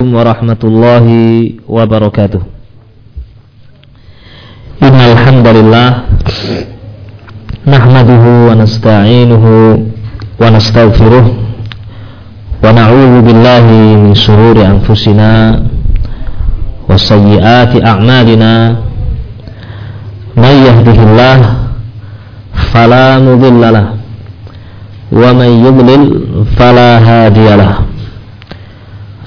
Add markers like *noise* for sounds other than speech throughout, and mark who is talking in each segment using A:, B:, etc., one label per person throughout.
A: warahmatullahi wabarakatuh. Innal hamdalillah nahmaduhu wa nasta'inuhu wa nastaghfiruh wa na'udzu billahi min shururi anfusina wa sayyiati a'malina. May yahdihillah fala mudilla wa man yudlil fala hadiyalah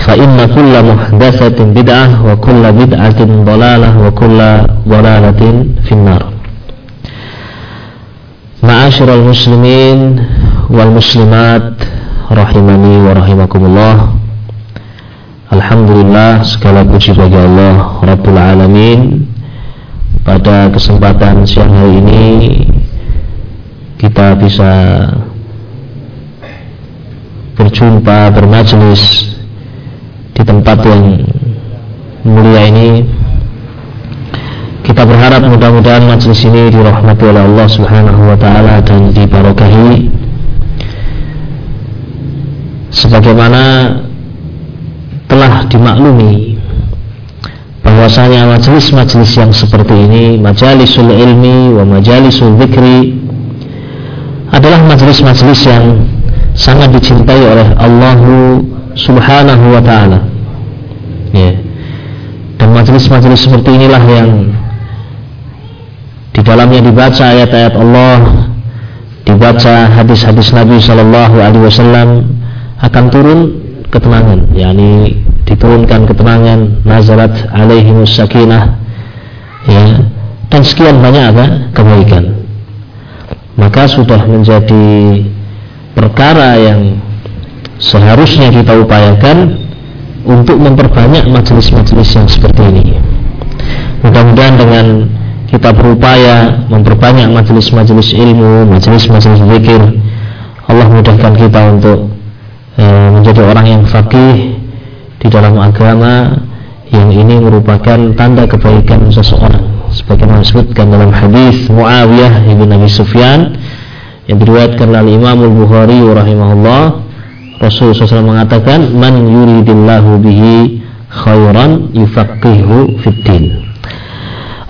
A: فَإِنَّ كُلَّ مُحْدَثَةٍ بِدْعَةٍ وَكُلَّ بِدْعَةٍ ضَلَالَةٍ وَكُلَّ ضَلَالَةٍ فِي النَّارِ مَعَاشِرَ الْمُسْلِمِينَ وَالْمُسْلِمَاتِ رَحِمَنِي وَرَحِمَكُمُ اللَّهِ الحمد لله سكالة بجي بجي اللَّهِ رَبُّ الْعَالَمِينَ pada kesempatan siang hari ini kita bisa berjumpa bermajlis di tempat yang mulia ini. Kita berharap mudah-mudahan majelis ini dirahmati oleh Allah Subhanahu wa taala dan diberkahi sebagaimana telah dimaklumi bahwasanya majelis-majelis yang seperti ini majalisul ilmi wa majalisul zikri adalah majelis-majelis yang sangat dicintai oleh Allah Subhanahu wa taala ya. dan majelis-majelis seperti inilah yang di dalamnya dibaca ayat-ayat Allah dibaca hadis-hadis Nabi Shallallahu Alaihi Wasallam akan turun ketenangan. Yakni diturunkan ketenangan nazarat alaihi sakinah. Ya. Dan sekian banyak apa? Kebaikan. Maka sudah menjadi perkara yang seharusnya kita upayakan untuk memperbanyak majelis-majelis yang seperti ini. Mudah-mudahan dengan kita berupaya memperbanyak majelis-majelis ilmu, majelis-majelis zikir, Allah mudahkan kita untuk e, menjadi orang yang fakih di dalam agama yang ini merupakan tanda kebaikan seseorang sebagaimana disebutkan dalam hadis Muawiyah ibn Abi Sufyan yang diriwayatkan oleh Imam Al-Bukhari rahimahullah Rasul SAW mengatakan man yuridillahu bihi khairan yufaqihu fiddin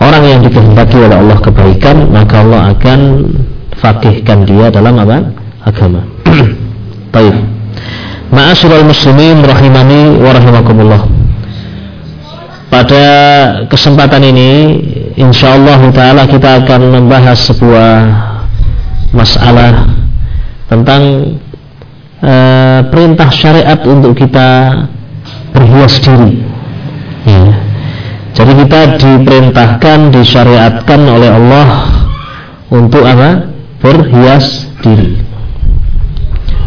A: orang yang dikehendaki oleh Allah kebaikan maka Allah akan fakihkan dia dalam apa? agama. *clears throat* Baik. Ma'asyiral muslimin rahimani wa rahimakumullah. Pada kesempatan ini insyaallah taala kita akan membahas sebuah masalah tentang e, perintah syariat untuk kita berhias diri. Ya. Jadi kita diperintahkan, disyariatkan oleh Allah untuk apa? Berhias diri.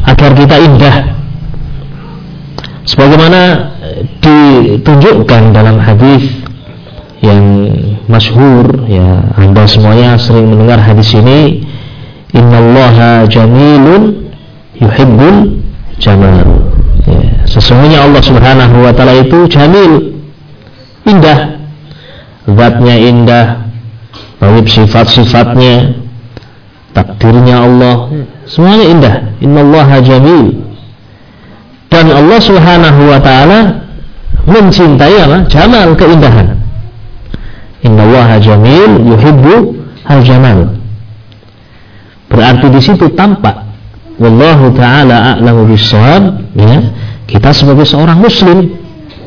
A: Agar kita indah. Sebagaimana ditunjukkan dalam hadis yang masyhur ya Anda semuanya sering mendengar hadis ini innallaha jamilun yuhibbul jamal. Ya, sesungguhnya Allah subhanahu wa ta'ala itu jamil indah. Zatnya indah baik sifat-sifatnya takdirnya Allah semuanya indah. Innallaha jamil. Dan Allah subhanahu wa ta'ala mencintai apa? jamal keindahan. Innallaha jamil yuhibbu al jamal berarti di situ tampak wallahu taala a'lamu bissawab ya. Kita sebagai seorang muslim.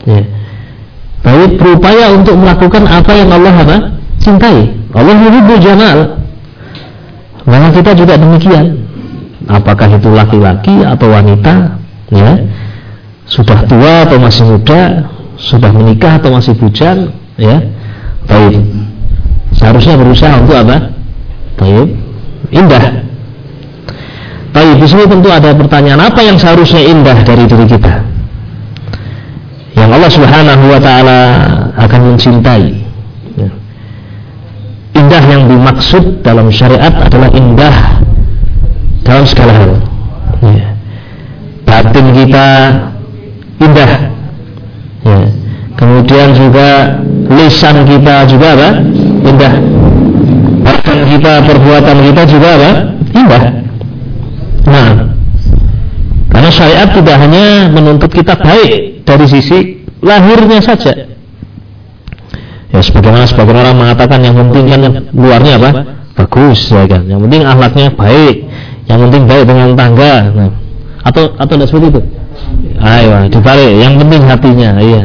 A: Ya. Baik berupaya untuk melakukan apa yang Allah apa? Cintai. Allah yuhibbu jamal. Maka kita juga demikian. Apakah itu laki-laki atau wanita, ya, sudah tua atau masih muda, sudah menikah atau masih bujang, ya, baik. Seharusnya berusaha untuk apa? Baik, indah. Baik, di sini tentu ada pertanyaan apa yang seharusnya indah dari diri kita? Yang Allah Subhanahu wa taala akan mencintai. Indah yang dimaksud dalam syariat adalah indah dalam segala hal. Ya. batin kita indah. Ya. kemudian juga lisan kita juga apa? Indah. Bahkan kita perbuatan kita juga apa? Indah nah karena syariat tidak hanya menuntut kita baik dari sisi lahirnya saja Ya sebagaimana sebagian orang mengatakan yang penting kan luarnya apa? Bagus ya kan. Yang penting akhlaknya baik. Yang penting baik dengan tangga. Nah, atau atau tidak seperti itu? Ayo dibalik. Yang penting hatinya. Iya.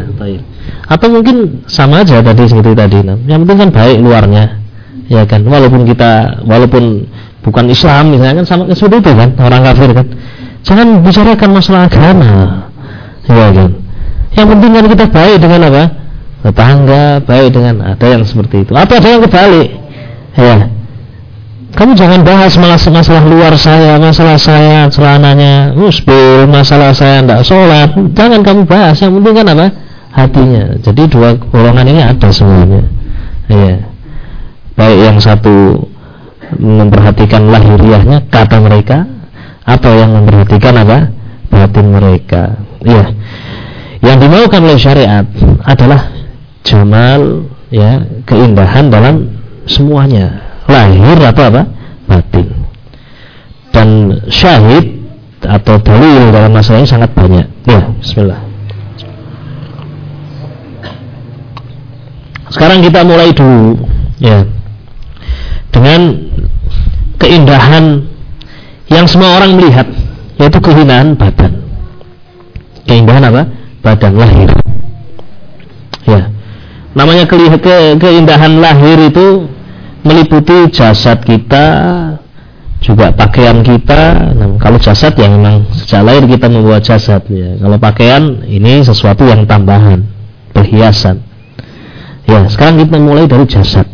A: Atau mungkin sama aja tadi seperti tadi. Nah, yang penting kan baik luarnya. Ya kan. Walaupun kita walaupun bukan Islam misalnya kan sama seperti itu kan orang kafir kan. Jangan bicarakan masalah agama. Ya kan. Yang penting kan kita baik dengan apa? tetangga baik dengan ada yang seperti itu. Atau ada yang kebalik? Ya kamu jangan bahas masalah, masalah luar saya masalah saya celananya musbil masalah saya tidak sholat. Jangan kamu bahas yang penting kan apa? Hatinya. Jadi dua golongan ini ada semuanya. Ya baik yang satu memperhatikan lahiriahnya kata mereka atau yang memperhatikan apa? Batin mereka. Ya. Yang dimaukan oleh syariat adalah jamal ya keindahan dalam semuanya. Lahir atau apa? Batin. Dan syahid atau dalil dalam masalah ini sangat banyak. Ya Bismillah. Sekarang kita mulai dulu ya. Dengan keindahan yang semua orang melihat yaitu kehinaan badan. Keindahan apa? Badan lahir. Ya. Namanya ke, ke, keindahan lahir itu meliputi jasad kita juga pakaian kita. Nah, kalau jasad yang memang sejak lahir kita membawa jasad ya. Kalau pakaian ini sesuatu yang tambahan perhiasan. Ya sekarang kita mulai dari jasad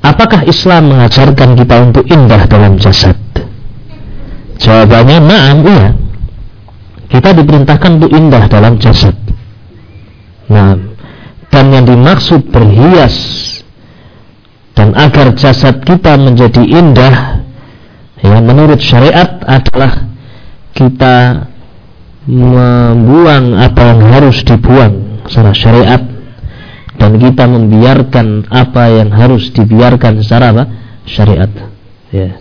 A: apakah Islam mengajarkan kita untuk indah dalam jasad? Jawabannya maaf iya. Kita diperintahkan untuk indah dalam jasad. Nah dan yang dimaksud berhias dan agar jasad kita menjadi indah ya menurut syariat adalah kita membuang apa yang harus dibuang secara syariat dan kita membiarkan apa yang harus dibiarkan secara apa? syariat. Ya.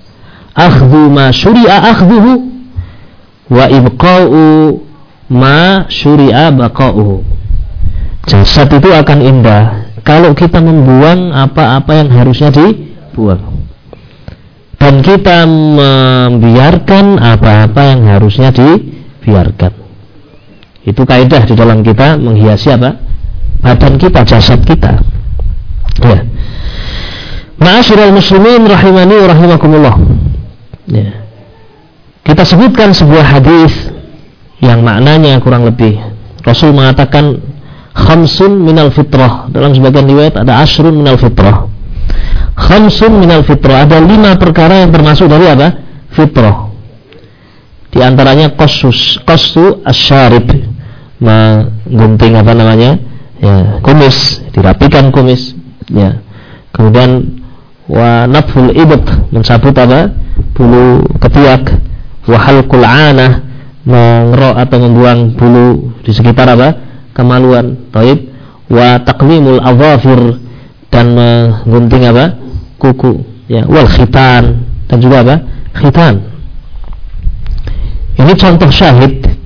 A: Akhdhu ma syuri'a akhdhuhu wa ibqa'u ma syuri'a baqa'uhu. Jasad itu akan indah kalau kita membuang apa-apa yang harusnya dibuang. Dan kita membiarkan apa-apa yang harusnya dibiarkan. Itu kaidah di dalam kita menghiasi apa badan kita jasad kita. Ya. Ma'asyiral muslimin rahimani rahimakumullah. Ya. kita sebutkan sebuah hadis yang maknanya kurang lebih. Rasul mengatakan khamsun minal fitrah. Dalam sebagian riwayat ada asrun minal fitrah. Khamsun minal fitrah. Ada lima perkara yang termasuk dari apa? Fitrah. Di antaranya kosus kosu asyarib menggunting apa namanya ya kumis dirapikan kumis. Ya. Kemudian wa naful ibut mencabut apa? Bulu ketiak. Wa halqul anah mengerok atau membuang bulu di sekitar apa? Kemaluan. Taib. Wa taqlimul awafir dan menggunting apa? Kuku. Ya wal khitan dan juga apa? Khitan. Ini contoh syahid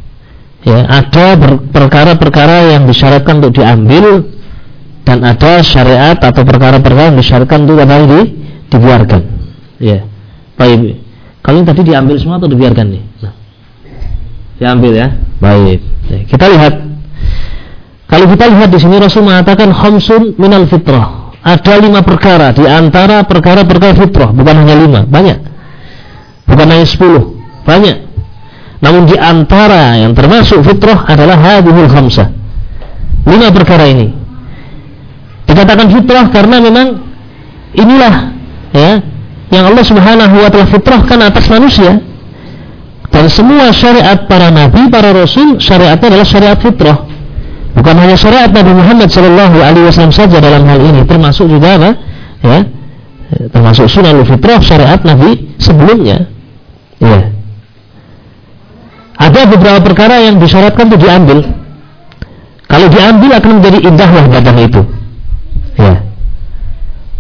A: ya ada perkara-perkara yang disyaratkan untuk diambil dan ada syariat atau perkara-perkara yang disyaratkan untuk apa di, dibiarkan. Ya. Baik kalau ini tadi diambil semua atau dibiarkan nih? Nah, diambil ya. Baik. Ya, kita lihat. Kalau kita lihat di sini Rasul mengatakan khamsun minal fitrah. ada lima perkara di antara perkara-perkara fitrah, bukan hanya lima, banyak. Bukan hanya sepuluh, banyak. Namun di antara yang termasuk fitrah adalah hadhul khamsah. Lima perkara ini. Dikatakan fitrah karena memang inilah ya yang Allah Subhanahu wa taala fitrahkan atas manusia. Dan semua syariat para nabi, para rasul, syariatnya adalah syariat fitrah. Bukan hanya syariat Nabi Muhammad Shallallahu Alaihi Wasallam saja dalam hal ini, termasuk juga apa? Ya, termasuk sunnah fitrah syariat Nabi sebelumnya. Ya. Ada beberapa perkara yang disyaratkan untuk diambil. Kalau diambil akan menjadi indahlah badan itu. Ya.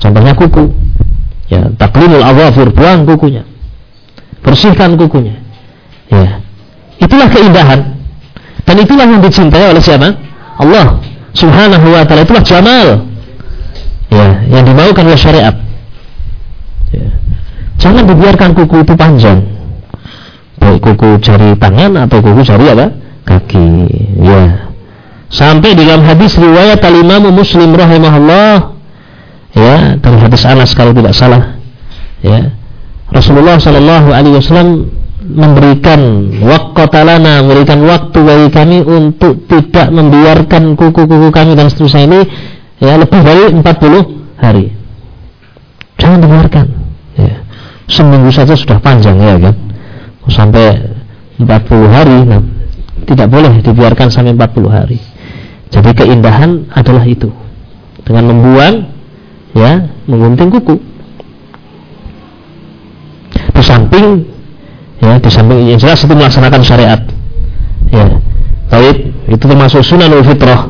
A: Contohnya kuku. Ya, taklimul awafir, buang kukunya. Bersihkan kukunya. Ya. Itulah keindahan. Dan itulah yang dicintai oleh siapa? Allah Subhanahu wa taala itulah jamal. Ya, yang dimaukan oleh syariat. Ya. Jangan dibiarkan kuku itu panjang. Baik kuku jari tangan atau kuku jari apa? Kaki. Ya. Sampai dalam hadis riwayat al-Imam Muslim rahimahullah ya, dari hadis Anas kalau tidak salah. Ya. Rasulullah sallallahu alaihi wasallam memberikan wakotalana memberikan waktu bagi kami untuk tidak membiarkan kuku-kuku kami dan seterusnya ini ya lebih dari 40 hari jangan dibiarkan ya. seminggu saja sudah panjang ya kan sampai 40 hari nah, tidak boleh dibiarkan sampai 40 hari. Jadi keindahan adalah itu. Dengan membuang ya menggunting kuku. Di samping ya di samping yang jelas itu melaksanakan syariat. Ya baik itu termasuk sunan fitrah.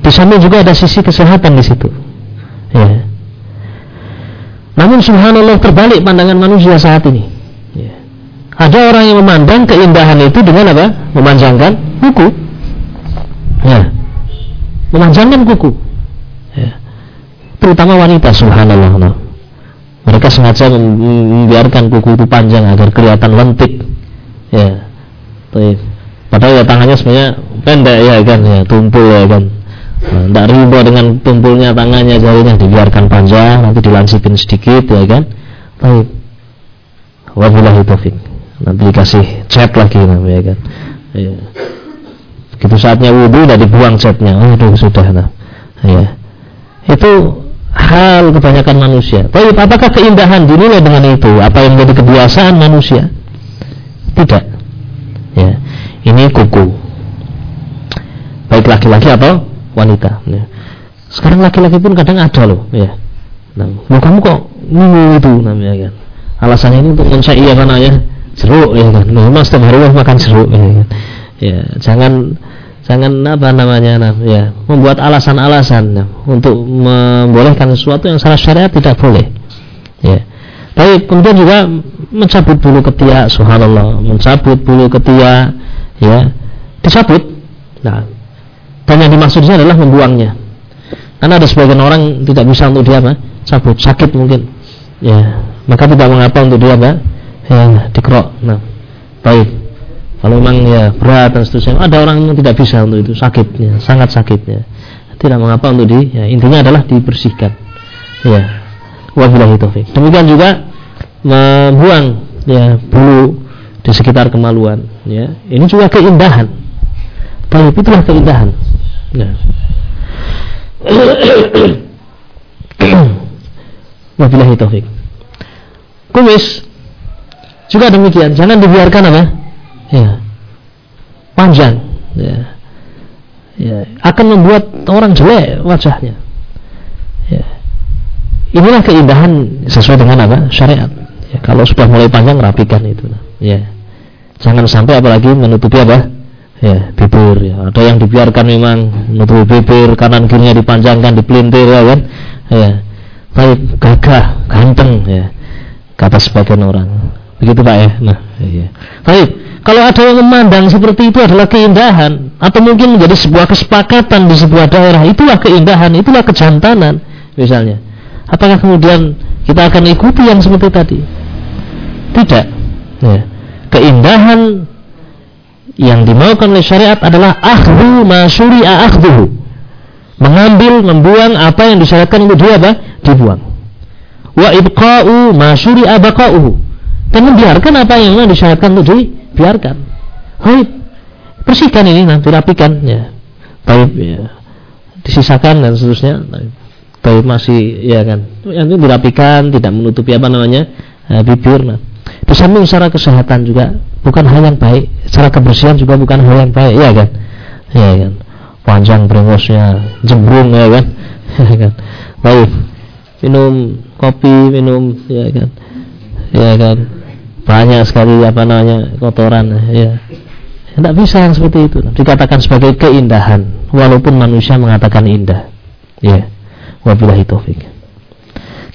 A: Di samping juga ada sisi kesehatan di situ. Ya. Namun subhanallah terbalik pandangan manusia saat ini. Ada orang yang memandang keindahan itu dengan apa? Memanjangkan kuku. Ya. Memanjangkan kuku. Ya. terutama wanita subhanallah. Mereka sengaja membiarkan kuku itu panjang agar kelihatan lentik. Ya. Padahal ya tangannya sebenarnya pendek ya kan? Ya tumpul ya kan? Tidak nah, riba dengan tumpulnya tangannya jarinya dibiarkan panjang nanti dilansikin sedikit ya kan? Baik. Wabillahi taufik nanti dikasih cat lagi namanya ya kan ya. begitu saatnya wudhu udah dibuang oh sudah nah ya itu hal kebanyakan manusia. Tapi apakah keindahan dinilai dengan itu? Apa yang menjadi kebiasaan manusia? Tidak. Ya. Ini kuku. Baik laki-laki atau wanita. Ya. Sekarang laki-laki pun kadang ada loh. Ya. Nah, kamu kok nunggu itu namanya kan? Alasannya ini untuk iya kan ya jeruk ya kan. Nah, mas setiap hari makan jeruk ya kan. Ya, jangan jangan apa namanya nah, ya membuat alasan-alasan nah, untuk membolehkan sesuatu yang salah syariat tidak boleh ya tapi kemudian juga mencabut bulu ketiak subhanallah mencabut bulu ketiak ya dicabut nah dan yang dimaksudnya adalah membuangnya karena ada sebagian orang tidak bisa untuk dia apa cabut sakit mungkin ya maka tidak mengapa untuk dia apa ya dikerok nah baik kalau memang ya berat dan seterusnya, ada orang yang tidak bisa untuk itu, sakitnya, sangat sakitnya. Tidak mengapa untuk di, ya, intinya adalah dibersihkan. Ya, wabillahi taufik. Demikian juga membuang ya bulu di sekitar kemaluan. Ya, ini juga keindahan. Tapi itulah keindahan. Ya. *coughs* wabillahi taufik. Kumis juga demikian, jangan dibiarkan apa? ya. Panjang. Ya. Ya. Akan membuat orang jelek wajahnya. Ya. Inilah keindahan sesuai dengan apa? Syariat. Ya kalau sudah mulai panjang rapikan itu. Ya. Jangan sampai apalagi menutupi apa? Ya bibir. Ya. Ada yang dibiarkan memang menutupi bibir kanan kirinya dipanjangkan dipelintir ya kan? Ya. Baik gagah ganteng ya. Kata sebagian orang begitu pak ya nah iya baik kalau ada yang memandang seperti itu adalah keindahan atau mungkin menjadi sebuah kesepakatan di sebuah daerah, itulah keindahan, itulah kejantanan misalnya. Apakah kemudian kita akan ikuti yang seperti tadi? Tidak. Ya. Keindahan yang dimaukan oleh syariat adalah akhdu ma syuri'a mengambil, membuang apa yang disyaratkan untuk dia apa? Dibuang. Wa ibqa'u ma syuri'a. Dan membiarkan apa yang memang disyaratkan untuk dibiarkan. Baik. Bersihkan ini nanti rapikan ya. Baik ya. Disisakan dan seterusnya. Baik masih ya kan. Itu dirapikan, tidak menutupi apa namanya? Eh, bibir. Nah. Di samping secara kesehatan juga bukan hal yang baik, secara kebersihan juga bukan hal yang baik, ya kan? Ya kan panjang brengosnya jembrung ya kan *laughs* ya kan baik minum kopi minum ya kan ya kan banyak sekali apa namanya kotoran ya. Tidak bisa yang seperti itu. Dikatakan sebagai keindahan walaupun manusia mengatakan indah. Ya. Wabillahi taufik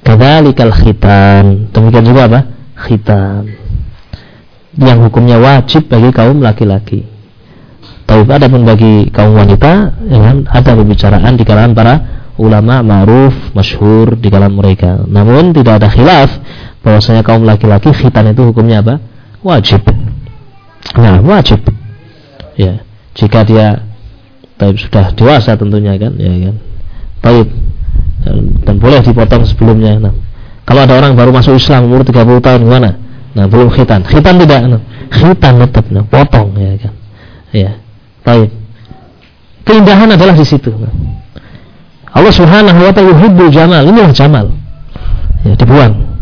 A: kadzalikal khitan. Demikian juga apa? Khitan. Yang hukumnya wajib bagi kaum laki-laki. Tapi ada pun bagi kaum wanita, ya, kan, ada pembicaraan di kalangan para ulama ma'ruf, masyhur di kalangan mereka. Namun tidak ada khilaf bahwasanya kaum laki-laki khitan itu hukumnya apa? Wajib. Nah, wajib. Ya, jika dia tapi sudah dewasa tentunya kan, ya kan. Baik. Dan, boleh dipotong sebelumnya. Nah, kalau ada orang baru masuk Islam umur 30 tahun gimana? Nah, belum khitan. Khitan tidak, nah. khitan tetap, nah, potong ya kan. Ya. Baik. Keindahan adalah di situ. Allah Subhanahu wa taala yuhibbul jamal. Inilah jamal. Ya, dibuang.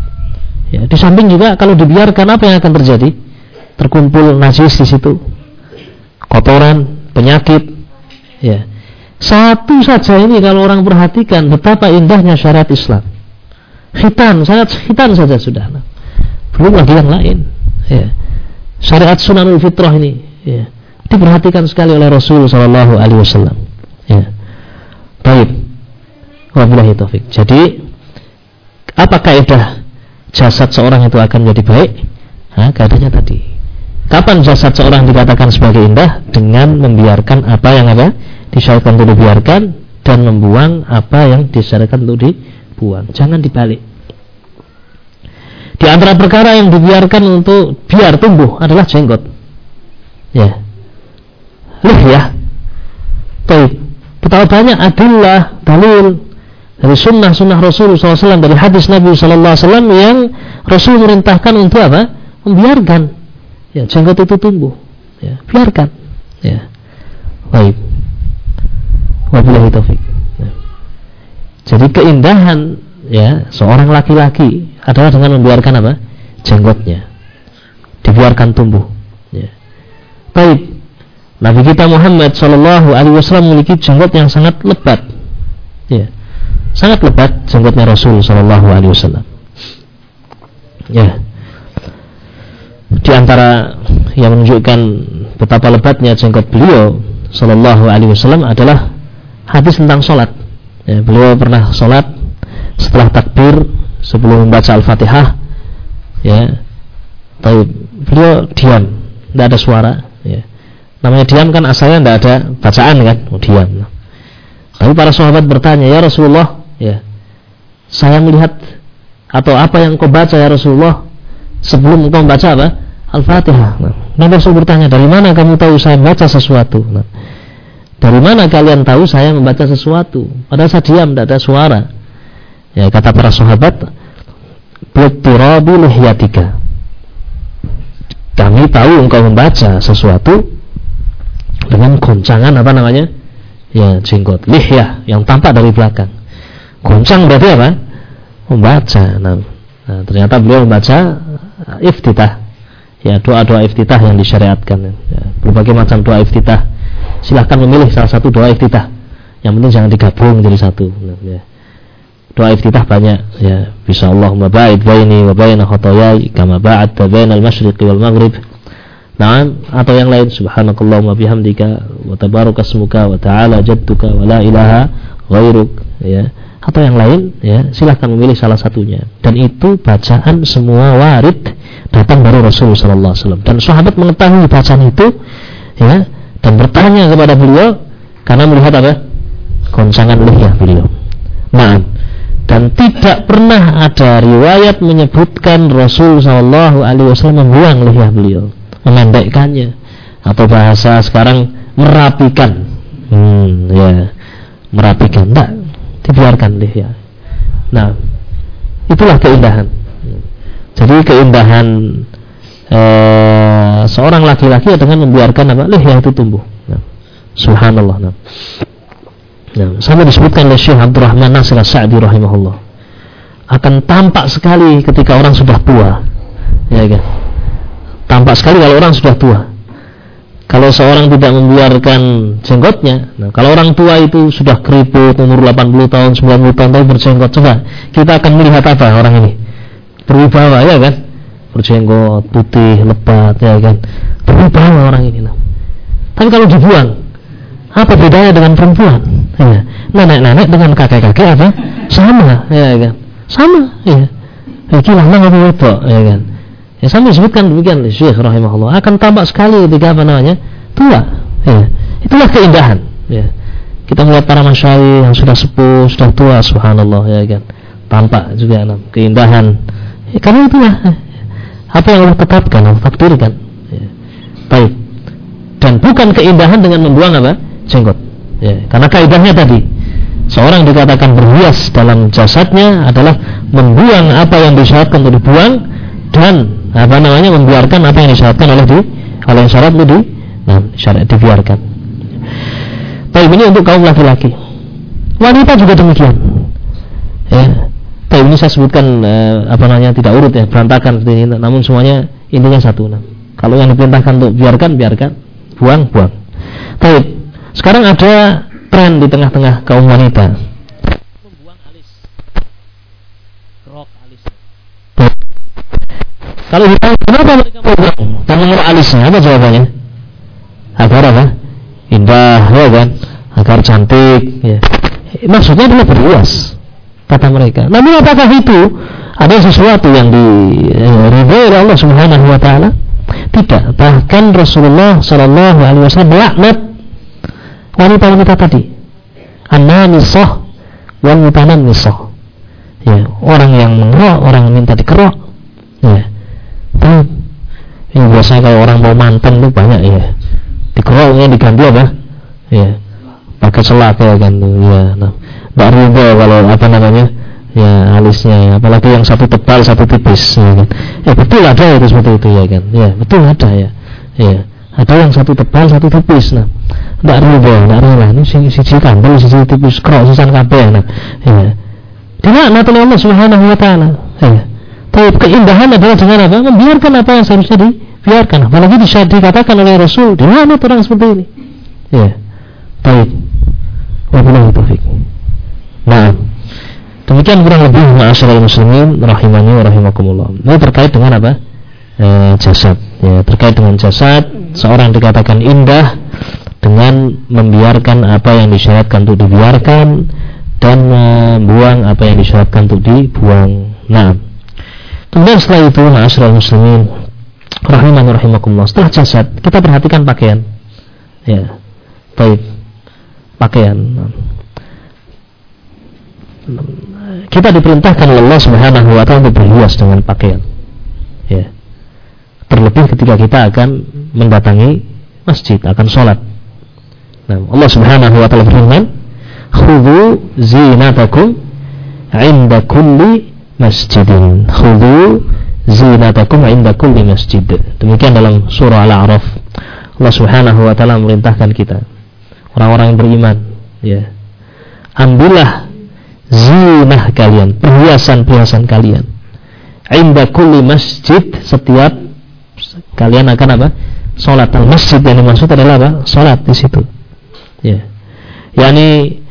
A: Ya, di samping juga kalau dibiarkan apa yang akan terjadi? Terkumpul najis di situ. Kotoran, penyakit. Ya. Satu saja ini kalau orang perhatikan betapa indahnya syariat Islam. Khitan, sangat khitan saja sudah. Belum lagi yang lain. Ya. Syariat sunanul fitrah ini. Ya diperhatikan sekali oleh Rasul Shallallahu Alaihi Wasallam. Ya. Baik. Wabillahi taufik. Jadi apa kaidah jasad seorang itu akan menjadi baik? Nah, kaidahnya tadi. Kapan jasad seorang dikatakan sebagai indah? Dengan membiarkan apa yang apa disyaratkan untuk dibiarkan dan membuang apa yang disyaratkan untuk dibuang. Jangan dibalik. Di antara perkara yang dibiarkan untuk biar tumbuh adalah jenggot. Ya, lihyah. Baik. Betapa banyak adillah, dalil dari sunnah-sunnah Rasul SAW dari hadis Nabi SAW yang Rasul merintahkan untuk apa? Membiarkan ya, jenggot itu tumbuh. Ya, biarkan. Ya. Baik. Wabillahi taufik. Ya. Jadi keindahan ya seorang laki-laki adalah dengan membiarkan apa? Jenggotnya dibiarkan tumbuh. Ya. Baik. Nabi kita Muhammad Shallallahu Alaihi Wasallam memiliki jenggot yang sangat lebat, ya, sangat lebat jenggotnya Rasul Shallallahu Alaihi Wasallam. Ya, di antara yang menunjukkan betapa lebatnya jenggot beliau Shallallahu Alaihi Wasallam adalah hadis tentang sholat. Ya, beliau pernah sholat setelah takbir sebelum membaca al-fatihah, ya, tapi beliau diam, tidak ada suara, ya. Namanya diam kan asalnya tidak ada bacaan kan oh, diam. Tapi para sahabat bertanya ya Rasulullah ya. Saya melihat atau apa yang kau baca ya Rasulullah sebelum kau membaca apa? Al-Fatihah. Nah, Nabi Rasul bertanya dari mana kamu tahu saya membaca sesuatu? Nah, dari mana kalian tahu saya membaca sesuatu? Padahal saya diam tidak ada suara. Ya kata para sahabat lihyatika. Kami tahu engkau membaca sesuatu dengan goncangan apa namanya? Ya jenggot. Ya yang tampak dari belakang goncang berarti apa? Membaca. Nah, nah ternyata beliau membaca uh, iftitah. Ya doa-doa iftitah yang disyariatkan. Ya, berbagai macam doa iftitah. Silahkan memilih salah satu doa iftitah. Yang penting jangan digabung jadi satu. Nah, ya. doa iftitah banyak. Ya bisa Allahumma ba'id baini wa baina khotoyai kama ba'ad bainal masyriqi wal maghrib. Nah, atau yang lain subhanakallahumma bihamdika wa tabarakasmuka wa ta'ala jadduka wa la ilaha ghairuk ya. Atau yang lain ya, silahkan memilih salah satunya. Dan itu bacaan semua warid datang dari Rasul sallallahu alaihi wasallam. Dan sahabat mengetahui bacaan itu ya dan bertanya kepada beliau karena melihat apa? Goncangan lihyah beliau. Nah, dan tidak pernah ada riwayat menyebutkan Rasul sallallahu alaihi wasallam membuang lihyah beliau memendekkannya atau bahasa sekarang merapikan hmm, ya merapikan enggak dibiarkan deh ya nah itulah keindahan. Jadi keindahan eh, seorang laki-laki dengan membiarkan apa lihya itu tumbuh nah, subhanallah. Nah. Nah, sama disebutkan oleh Syekh Abdurrahman Nasir Sa'di rahimahullah. Akan tampak sekali ketika orang sudah tua. Ya kan? Tampak sekali kalau orang sudah tua kalau seorang tidak membiarkan jenggotnya, nah, kalau orang tua itu sudah keriput umur 80 tahun, 90 tahun tapi berjenggot, coba kita akan melihat apa orang ini? Berwibawa ya kan? Berjenggot, putih, lebat ya kan? Berwibawa orang ini. Nah. Tapi kalau dibuang, apa bedanya dengan perempuan? Ya. Nenek-nenek dengan kakek-kakek apa? Sama, ya kan? Sama, ya. Iki lama nggak ya kan? Ya sampai disebutkan demikian Syekh rahimahullah akan tampak sekali ketika apa namanya tua. Ya. Itulah keindahan. Ya. Kita melihat para masyayikh yang sudah sepuh, sudah tua, subhanallah ya kan. Tampak juga nah, keindahan. Ya, karena itulah apa yang Allah tetapkan, Allah takdirkan. Ya. Baik. Dan bukan keindahan dengan membuang apa? Jenggot. Ya. Karena kaidahnya tadi seorang dikatakan berhias dalam jasadnya adalah membuang apa yang disyaratkan untuk dibuang dan apa namanya membiarkan apa yang disyaratkan oleh di oleh syarat itu di nah, syarat dibiarkan. Tapi ini untuk kaum laki-laki. Wanita juga demikian. Ya. Tapi ini saya sebutkan eh, apa namanya tidak urut ya, berantakan seperti ini. Namun semuanya intinya satu. Nah. Kalau yang diperintahkan untuk biarkan, biarkan. Buang, buang. Tapi sekarang ada tren di tengah-tengah kaum wanita Kalau ditanya kenapa mereka dan nomor alisnya apa jawabannya? Agar apa? Indah, ya kan? Agar cantik, ya. Maksudnya adalah berhias kata mereka. Namun apakah itu ada sesuatu yang diridhoi oleh Allah Subhanahu wa taala? Tidak. Bahkan Rasulullah Shallallahu alaihi wasallam melaknat wanita-wanita tadi. An-namisah wal mutanammisah. Ya, orang yang mengerok, orang yang minta dikerok. Ya Hmm. Yang biasanya kalau orang mau mantan tuh banyak ya. Dikeroknya diganti apa? Ya. Pakai selak ya kan. Ya. Nah, Mbak kalau apa namanya? Ya alisnya ya. Apalagi yang satu tebal satu tipis ya kan. Ya betul ada itu seperti itu ya kan. Ya betul ada ya. Ya. Ada yang satu tebal satu tipis nah. Mbak Riba, Mbak Riba ini si si si kambel si tipis kerok sisan kabeh nah. Ya. Dia nak Allah Subhanahu wa taala. Ya tapi keindahan adalah dengan apa? Membiarkan apa yang seharusnya dibiarkan. Apalagi dikatakan oleh Rasul, di mana orang seperti ini? Ya. Baik. Wabillahi taufik. Nah, demikian kurang lebih ma'asyiral muslimin rahimani rahimakumullah. Ini terkait dengan apa? E, jasad. Ya, terkait dengan jasad, seorang dikatakan indah dengan membiarkan apa yang disyaratkan untuk dibiarkan dan membuang apa yang disyaratkan untuk dibuang. Nah, Kemudian setelah itu, ma'asyiral muslimin, rahimani rahimakumullah. Setelah jasad, kita perhatikan pakaian. Ya. Baik. Pakaian. Kita diperintahkan oleh Allah Subhanahu wa taala untuk berhias dengan pakaian. Ya. Terlebih ketika kita akan mendatangi masjid, akan sholat. Nah, Allah Subhanahu wa taala berfirman, "Khudhu zinatakum 'inda kulli masjidin. Khudhu zinatakum inda kulli masjid. Demikian dalam surah Al-A'raf. Allah Subhanahu wa taala memerintahkan kita orang-orang yang beriman ya. Ambillah zinah kalian perhiasan-perhiasan kalian. Inda kulli masjid setiap kalian akan apa? Salat al masjid yang dimaksud adalah apa? Salat di situ. Ya. Yakni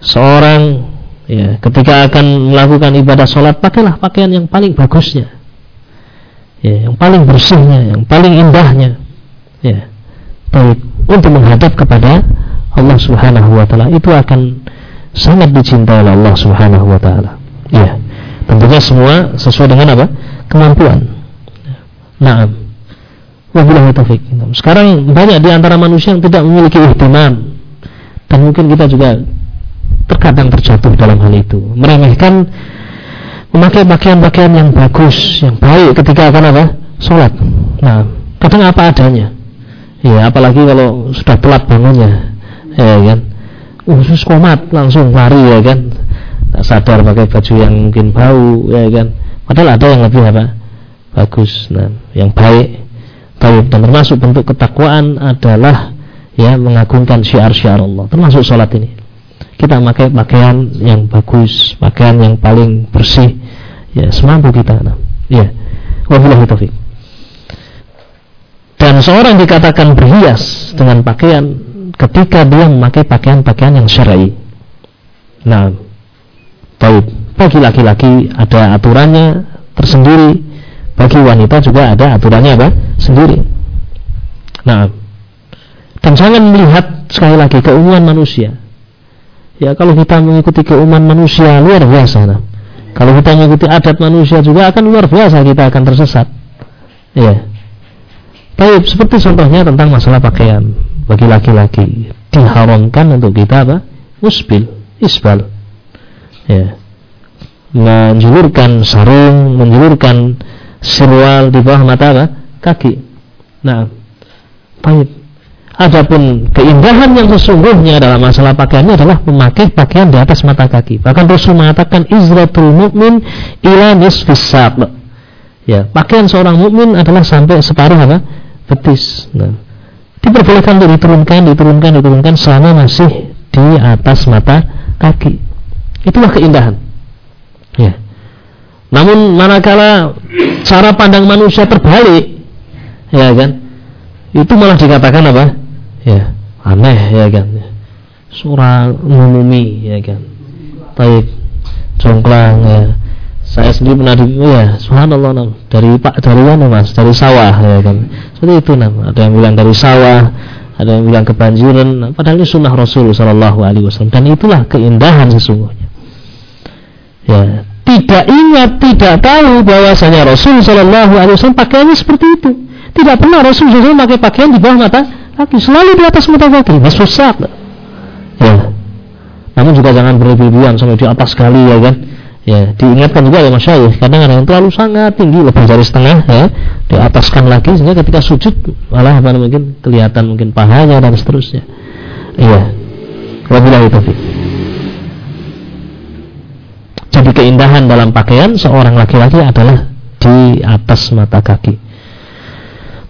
A: seorang ya, ketika akan melakukan ibadah sholat pakailah pakaian yang paling bagusnya. Ya, yang paling bersihnya yang paling indahnya. Ya baik. Untuk menghadap kepada Allah Subhanahu wa taala itu akan sangat dicintai oleh Allah Subhanahu wa taala. Ya tentunya semua sesuai dengan apa? Kemampuan. Nah wabillahi taufik sekarang banyak di antara manusia yang tidak memiliki ihtimam. Dan mungkin kita juga terkadang terjatuh dalam hal itu. Meremehkan memakai pakaian-pakaian yang bagus yang baik ketika akan apa? Sholat. Nah kadang apa adanya. Ya apalagi kalau sudah telat bangunnya. Ya kan? Khusus komat langsung lari ya kan? Tak sadar pakai baju yang mungkin bau ya kan? Padahal ada yang lebih apa? Bagus. Nah yang baik dan termasuk bentuk ketakwaan adalah ya mengagungkan syiar-syiar Allah. Termasuk sholat ini kita pakai pakaian yang bagus pakaian yang paling bersih ya semampu kita nah. ya wabillahi taufik dan seorang dikatakan berhias dengan pakaian ketika dia memakai pakaian-pakaian yang syar'i. Nah, baik. Bagi laki-laki ada aturannya tersendiri, bagi wanita juga ada aturannya apa? Sendiri. Nah, dan jangan melihat sekali lagi keumuman manusia. Ya, kalau kita mengikuti keumuman manusia luar biasa. Nah. Kalau kita mengikuti adat manusia juga akan luar biasa kita akan tersesat. Ya. Baik, seperti contohnya tentang masalah pakaian bagi laki-laki diharamkan untuk kita apa? Musbil, isbal. Ya. Menjulurkan sarung, menjulurkan sirwal di bawah mata apa? Kaki. Nah, baik. Adapun keindahan yang sesungguhnya dalam masalah pakaian ini adalah memakai pakaian di atas mata kaki. Bahkan Rasul mengatakan izratul mukmin ila nisfis Ya, pakaian seorang mukmin adalah sampai separuh apa? betis. Nah, diperbolehkan untuk diturunkan, diturunkan, diturunkan selama masih di atas mata kaki. Itulah keindahan. Ya. Namun manakala cara pandang manusia terbalik, ya kan, itu malah dikatakan apa? Ya, aneh, ya kan. Surah umumi, ya kan. Baik, jongklang, ya. Saya sendiri pernah di ya subhanallah nam. Dari pak dari mana mas? Dari sawah ya kan. Seperti itu nam. Ada yang bilang dari sawah ada yang bilang kebanjiran. Padahal ini sunnah Rasul Wasallam. Dan itulah keindahan sesungguhnya. Ya tidak ingat tidak tahu bahwasanya Rasul Wasallam pakaiannya seperti itu. Tidak pernah Rasul SAW pakai pakaian di bawah mata kaki selalu di atas mata kaki susah ya. Namun juga jangan berlebihan sampai di atas sekali ya kan? Ya diingatkan juga ya masyayikh kadang ada yang terlalu sangat tinggi lebih dari setengah ya. Diataskan lagi sehingga ketika sujud malah apa mungkin kelihatan mungkin pahanya dan seterusnya. Iya. Wabillahi taufik jadi keindahan dalam pakaian seorang laki-laki adalah di atas mata kaki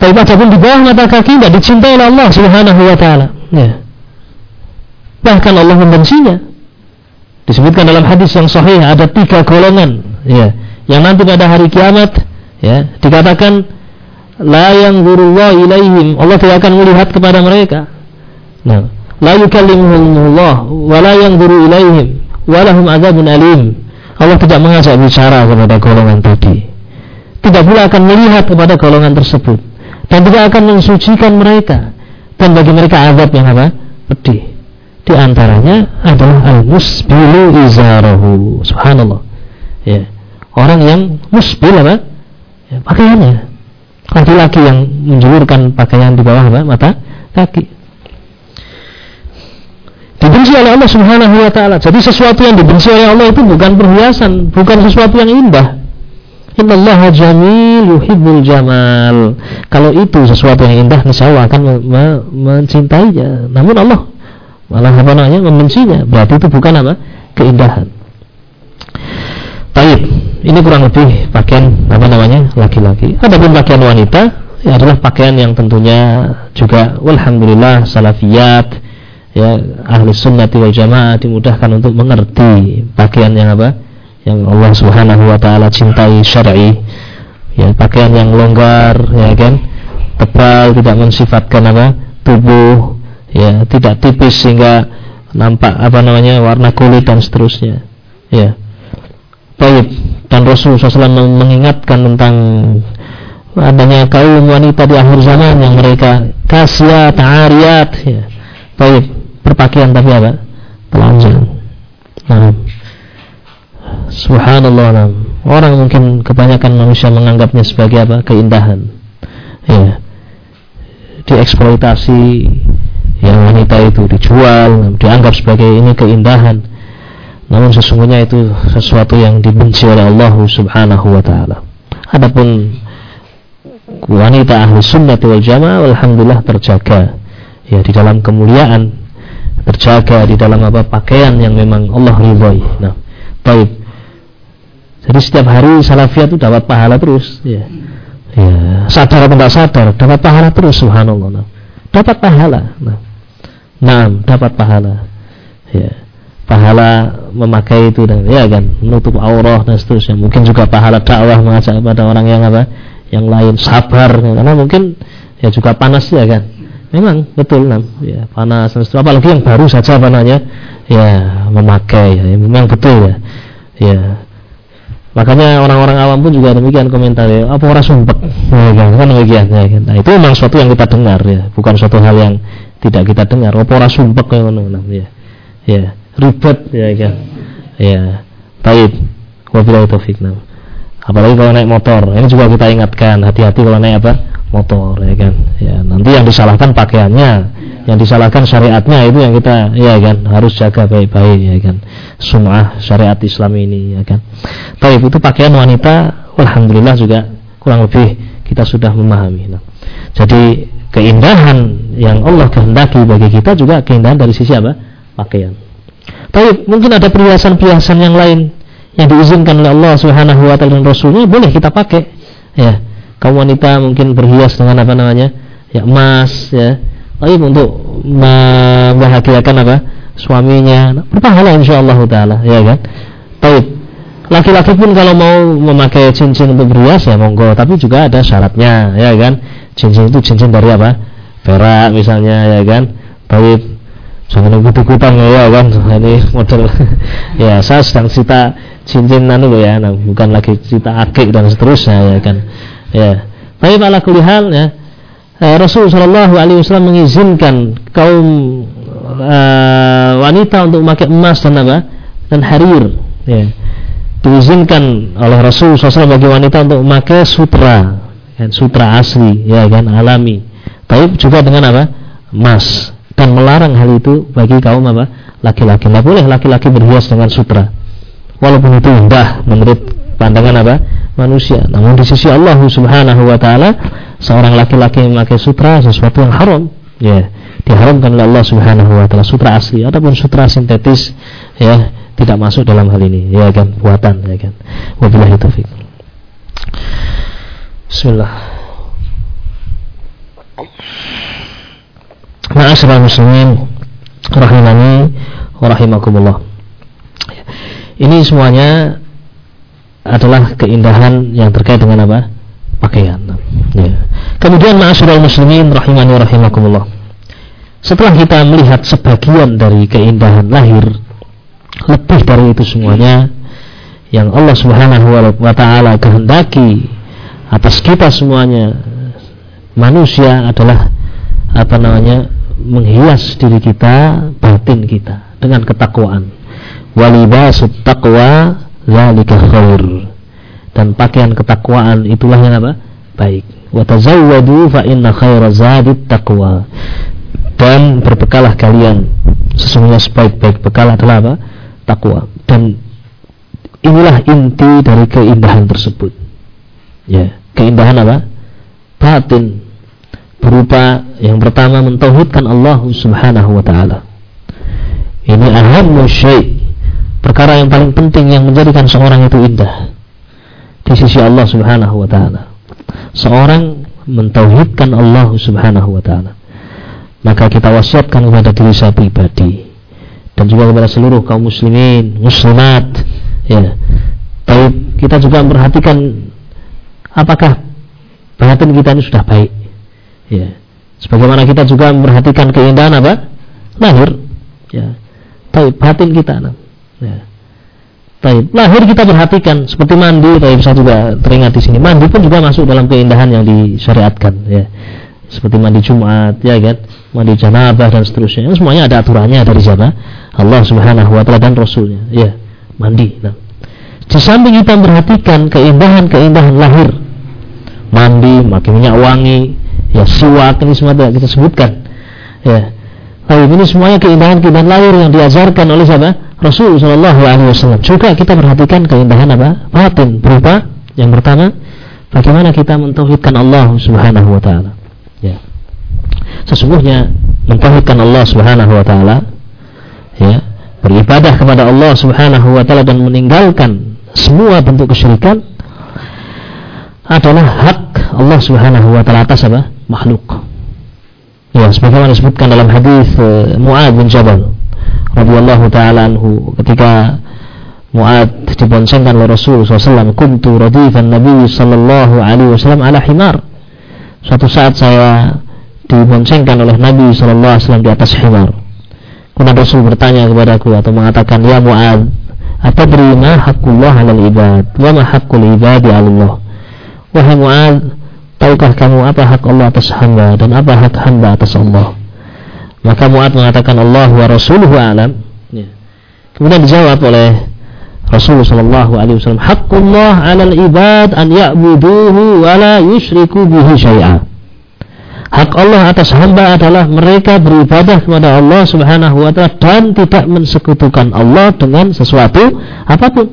A: tapi pun di bawah mata kaki tidak dicintai oleh Allah Subhanahu wa taala. Ya. Bahkan Allah membencinya. Disebutkan dalam hadis yang sahih ada tiga golongan ya yang nanti pada hari kiamat ya dikatakan la yang gurullah ilaihim. Allah tidak akan melihat kepada mereka. Nah la yukallimuhumullah wa la yang guru ilaihim walahum azabun alim. Allah tidak mengajak bicara kepada golongan tadi. Tidak pula akan melihat kepada golongan tersebut dan tidak akan mensucikan mereka dan bagi mereka azab yang apa pedih di antaranya adalah al-musbilu izarahu. Subhanallah. Ya. Orang yang musbil apa? Ya, pakaiannya. Laki-laki yang menjulurkan pakaian di bawah apa? Mata kaki. Dibenci oleh Allah Subhanahu wa taala. Jadi sesuatu yang dibenci oleh Allah itu bukan perhiasan, bukan sesuatu yang indah. Innallaha jamil yuhibbul jamal. Kalau itu sesuatu yang indah, niscaya akan mencintainya. Namun Allah malah apa namanya membencinya. Berarti itu bukan apa? Keindahan. Taib. Ini kurang lebih pakaian apa namanya laki-laki. Adapun pakaian wanita ya adalah pakaian yang tentunya juga alhamdulillah salafiyat ya ahli sunnati wal jamaah dimudahkan untuk mengerti pakaian yang apa yang Allah subhanahu wa ta'ala cintai syar'i ya pakaian yang longgar ya kan? Tebal tidak mensifatkan apa? Tubuh ya tidak tipis sehingga nampak apa namanya warna kulit dan seterusnya ya. Baik dan Rasulullah SAW mengingatkan tentang adanya kaum wanita di akhir zaman yang mereka kasiat, ariyat ya. baik berpakaian tapi apa? Telanjang. Nah, subhanallah orang mungkin kebanyakan manusia menganggapnya sebagai apa? Keindahan. Ya. Dieksploitasi yang wanita itu dijual dianggap sebagai ini keindahan. Namun sesungguhnya itu sesuatu yang dibenci oleh Allah subhanahu wa ta'ala. Adapun wanita ahli sunnah wal jamaah alhamdulillah terjaga ya di dalam kemuliaan terjaga di dalam apa? Pakaian yang memang Allah ridhoi. Nah, baik. Jadi setiap hari salafiyah itu dapat pahala terus, ya. Ya, sadar atau tidak sadar, dapat pahala terus subhanallah. Nah, dapat pahala. Nah, nah dapat pahala. Ya. Pahala memakai itu dan ya kan menutup aurah dan seterusnya. Mungkin juga pahala dakwah mengajak kepada orang yang apa? Yang lain sabar karena mungkin ya juga panas ya kan memang betul nam ya panas dan apalagi yang baru saja apa namanya ya memakai ya, memang betul ya ya makanya orang-orang awam pun juga demikian komentar ya. Apa orang sumpek? Ya, kan, kan demikian ya, kan. nah itu memang suatu yang kita dengar ya. Bukan suatu hal yang tidak kita dengar. Apa orang sumpek ya, ya. Ya ribet ya kan. Ya baik wabillahi taufik nam apalagi kalau naik motor. Ini juga kita ingatkan hati-hati kalau naik apa? Motor ya kan. Ya nanti yang disalahkan pakaiannya yang disalahkan syariatnya itu yang kita ya kan harus jaga baik-baik ya kan. Sumah syariat Islam ini ya kan. Tapi itu pakaian wanita alhamdulillah juga kurang lebih kita sudah memahami. Nah, jadi keindahan yang Allah kehendaki bagi kita juga keindahan dari sisi apa? Pakaian. Tapi mungkin ada perhiasan-perhiasan yang lain yang diizinkan oleh Allah Subhanahu wa taala dan Rasulnya boleh kita pakai. Ya kaum wanita mungkin berhias dengan apa namanya? Ya emas ya tapi untuk membahagiakan apa? Suaminya. Berpahala insyaallah taala ya kan? Baik laki-laki pun kalau mau memakai cincin untuk berhias ya monggo. Tapi juga ada syaratnya ya kan? Cincin itu cincin dari apa? Perak misalnya ya kan? Baik jangan ikut-ikutan ya kan? Ini model. *laughs* Ya saya sedang cita cincin anu ya. Nah, bukan lagi cita akik dan seterusnya ya kan? Ya. Tapi ala kulihal ya eh, Rasul Shallallahu Alaihi Wasallam mengizinkan kaum uh, wanita untuk memakai emas dan apa dan harir. Ya. Diizinkan oleh Rasul SAW bagi wanita untuk memakai sutra, kan, sutra asli, ya kan, alami. Tapi juga dengan apa? Emas dan melarang hal itu bagi kaum apa? Laki-laki. Tidak boleh laki-laki berhias dengan sutra. Walaupun itu indah menurut pandangan apa? manusia. Namun di sisi Allah Subhanahu wa taala seorang laki-laki memakai sutra sesuatu yang haram. Ya, diharamkan oleh Allah Subhanahu wa taala sutra asli ataupun sutra sintetis ya tidak masuk dalam hal ini ya kan buatan ya kan. Wabillahi taufik. Bismillah. Ma'asyiral muslimin rahimani wa rahimakumullah. Ini semuanya adalah keindahan yang terkait dengan apa? Pakaian. Ya. Kemudian ma'asyiral muslimin rahimani rahimakumullah. Setelah kita melihat sebagian dari keindahan lahir, lebih dari itu semuanya yang Allah Subhanahu wa taala kehendaki atas kita semuanya manusia adalah apa namanya menghias diri kita batin kita dengan ketakwaan walibasut taqwa zalika khair dan pakaian ketakwaan itulah yang apa? Baik. Wa tazawwadu fa inna khaira zadit taqwa. Dan berbekalah kalian. Sesungguhnya sebaik-baik bekal adalah apa? Takwa dan inilah inti dari keindahan tersebut. Ya. Keindahan apa? Batin. Berupa yang pertama mentauhidkan Allah Subhanahu wa taala. Ini ahammu syai' perkara yang paling penting yang menjadikan seorang itu indah di sisi Allah Subhanahu wa taala. Seorang mentauhidkan Allah Subhanahu wa taala. Maka kita wasiatkan kepada diri saya pribadi dan juga kepada seluruh kaum muslimin, muslimat ya. Tapi kita juga memperhatikan apakah batin kita ini sudah baik. Ya. Sebagaimana kita juga memperhatikan keindahan apa? Lahir. Ya. Tapi batin kita nah Ya. Baik, lahir kita perhatikan seperti mandi, tapi bisa juga teringat di sini. Mandi pun juga masuk dalam keindahan yang disyariatkan, ya. Seperti mandi Jumat, ya kan? Mandi janabah dan seterusnya. Ini semuanya ada aturannya dari siapa? Allah Subhanahu wa taala dan Rasulnya. Ya, mandi. Nah. Di samping kita memperhatikan keindahan-keindahan lahir, mandi, pakai minyak wangi, ya siwak ini semua kita sebutkan. Ya. Baik, ini semuanya keindahan-keindahan lahir yang diajarkan oleh siapa? Rasul Shallallahu Alaihi Wasallam. Juga kita perhatikan keindahan apa? Batin berupa yang pertama bagaimana kita mentauhidkan Allah Subhanahu Wa Taala. Ya. Sesungguhnya mentauhidkan Allah Subhanahu Wa Taala ya beribadah kepada Allah Subhanahu wa taala dan meninggalkan semua bentuk kesyirikan adalah hak Allah Subhanahu wa taala atas apa? makhluk. Ya, sebagaimana disebutkan dalam hadis uh, Muad bin Jabal radhiyallahu taala anhu ketika Muad diboncengkan oleh Rasul SAW kuntu radifan Nabi sallallahu alaihi wasallam ala himar. Suatu saat saya diboncengkan oleh Nabi sallallahu alaihi wasallam di atas himar. Kemudian Rasul bertanya kepadaku atau mengatakan ya Muad atadri ma haqqullah 'alal ibad? Wa ma haqqul ibadi 'ala Allah wahai Muad tahukah kamu apa hak Allah atas hamba dan apa hak hamba atas Allah maka Muad mengatakan Allah wa rasuluhu alam ya. kemudian dijawab oleh Rasulullah sallallahu alaihi wasallam haqqullah 'alal ibad an ya'buduhu wa la yusyriku bihi syai'a. Hak Allah atas hamba adalah mereka beribadah kepada Allah Subhanahu wa taala dan tidak mensekutukan Allah dengan sesuatu apa pun.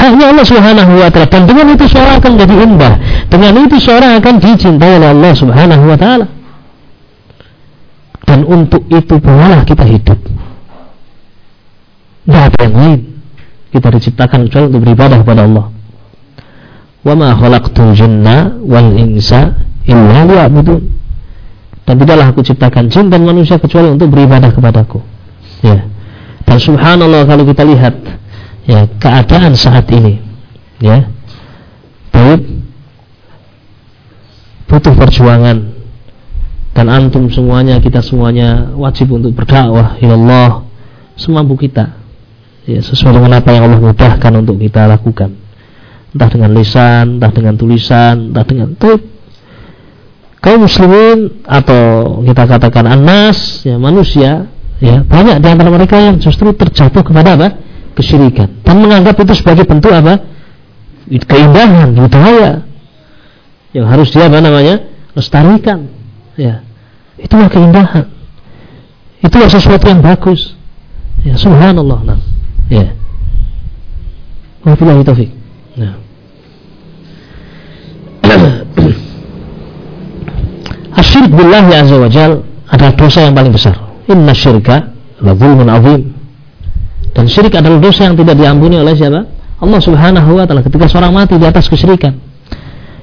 A: Hanya Allah Subhanahu wa taala dan dengan itu seorang akan menjadi indah. Dengan itu seorang akan dicintai oleh Allah Subhanahu wa taala. Dan untuk itu pula kita hidup. Tidak ada yang lain. Kita diciptakan kecuali untuk beribadah kepada Allah. Wa ma khalaqtul jinna wal insa illa liya'budun. Dan tidaklah aku ciptakan jin dan manusia kecuali untuk beribadah kepadaku. Ya. Dan subhanallah kalau kita lihat ya keadaan saat ini ya. Baik. Butuh perjuangan dan antum semuanya kita semuanya wajib untuk berdakwah ya Allah semampu kita. Ya, sesuai dengan apa yang Allah mudahkan untuk kita lakukan. Entah dengan lisan, entah dengan tulisan, entah dengan tuh kaum muslimin atau kita katakan anas ya manusia ya banyak di antara mereka yang justru terjatuh kepada apa? Kesyirikan. Dan menganggap itu sebagai bentuk apa? Keindahan budaya. Yang harus dia apa namanya? Lestarikan ya itulah keindahan itulah sesuatu yang bagus ya subhanallah nah Ya. Wabillahi taufik. Nah. *clears throat* Asyirk billahi azza wa jal adalah dosa yang paling besar. Inna syirka la zulmun azim. Dan syirik adalah dosa yang tidak diampuni oleh siapa? Allah Subhanahu wa taala ketika seorang mati di atas kesyirikan.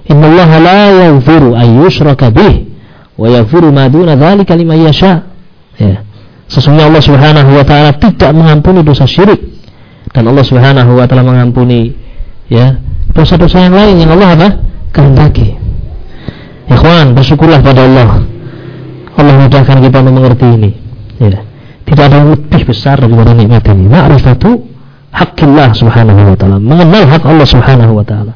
A: Inna Allah la yaghfiru ay yushraka bih wa yaghfiru ma duna dzalika liman yasha. Ya. Sesungguhnya Allah Subhanahu wa taala tidak mengampuni dosa syirik dan Allah Subhanahu wa taala mengampuni ya dosa-dosa yang lain yang Allah apa? kehendaki. Ikhwan, bersyukurlah pada Allah. Allah mudahkan kita untuk mengerti ini. Ya. Tidak ada yang lebih besar daripada nikmat ini. Ma'rifatu hakillah subhanahu wa ta'ala. Mengenal hak Allah subhanahu wa ta'ala.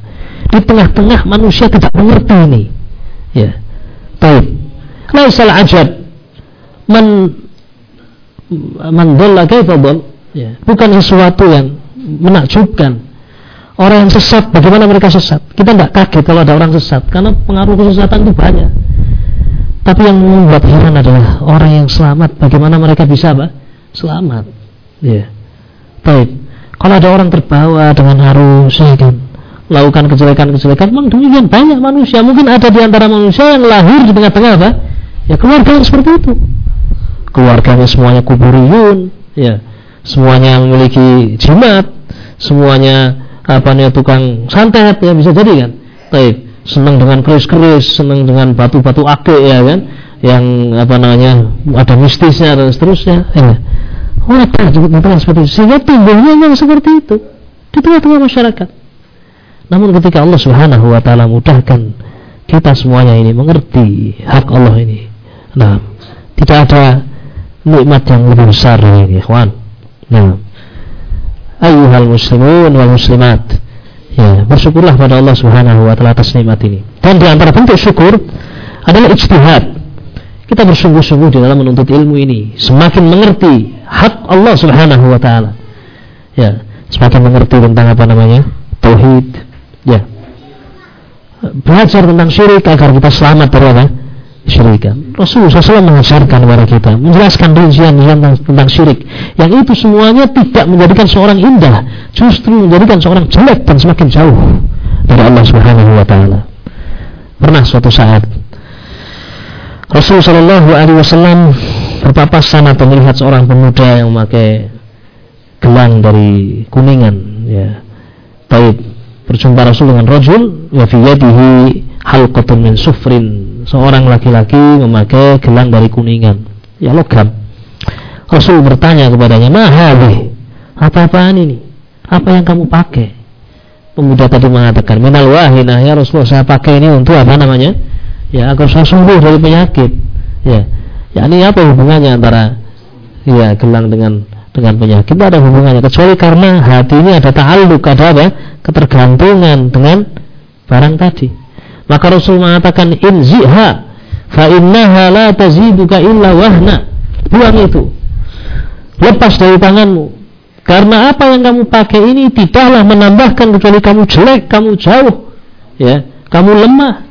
A: Di tengah-tengah manusia tidak mengerti ini. Ya. Baik. Laisal ajab. Man man dhalla kaifa ya, bukan sesuatu yang menakjubkan. Orang yang sesat bagaimana mereka sesat? Kita tidak kaget kalau ada orang sesat karena pengaruh kesesatan itu banyak. Tapi yang membuat heran adalah orang yang selamat bagaimana mereka bisa apa? Selamat. Ya. Baik. Kalau ada orang terbawa dengan arus ya kan? Melakukan kejelekan-kejelekan memang demikian banyak manusia. Mungkin ada di antara manusia yang lahir di tengah-tengah apa ya keluarga yang seperti itu keluarganya semuanya kuburiyun ya semuanya memiliki jimat, semuanya apa nih tukang santet ya bisa jadi kan. Baik, senang dengan keris-keris, senang dengan batu-batu akik ya kan, yang apa namanya ada mistisnya dan seterusnya. Ya. Oh, apa yang seperti itu sehingga timbulnya yang seperti itu di tengah-tengah masyarakat. Namun ketika Allah Subhanahu wa taala mudahkan kita semuanya ini mengerti hak Allah ini. Nah, tidak ada nikmat yang lebih besar dari ini, ikhwan. Nah, ayuhal muslimun wal muslimat. Ya, bersyukurlah pada Allah Subhanahu wa taala atas nikmat ini. Dan di antara bentuk syukur adalah ijtihad. Kita bersungguh-sungguh di dalam menuntut ilmu ini, semakin mengerti hak Allah Subhanahu wa taala. Ya, semakin mengerti tentang apa namanya? tauhid. Ya. Belajar tentang syirik agar kita selamat dari apa? Syirikan. Rasulullah SAW mengajarkan kepada kita, menjelaskan rincian tentang, tentang syirik. Yang itu semuanya tidak menjadikan seorang indah, justru menjadikan seorang jelek dan semakin jauh dari Allah Subhanahu wa taala. Pernah suatu saat Rasulullah Shallallahu alaihi wasallam berpapasan atau melihat seorang pemuda yang memakai gelang dari kuningan ya baik berjumpa Rasul dengan rajul wa fi yadihi halqatun min sufrin seorang laki-laki memakai gelang dari kuningan. Ya logam. Rasul bertanya kepadanya mahali apa-apaan ini? Apa yang kamu pakai? Pemuda tadi mengatakan minal wahinah ya Rasulullah saya pakai ini untuk apa namanya? Ya agar saya sembuh dari penyakit. Ya. Ya ini apa hubungannya antara ya gelang dengan dengan penyakit? Ada hubungannya kecuali karena hati ini ada ta'alluq ada apa ketergantungan dengan barang tadi maka Rasul mengatakan inziha fa innaha la taziduka illa wahna buang itu lepas dari tanganmu karena apa yang kamu pakai ini tidaklah menambahkan kecuali kamu jelek, kamu jauh, ya, kamu lemah.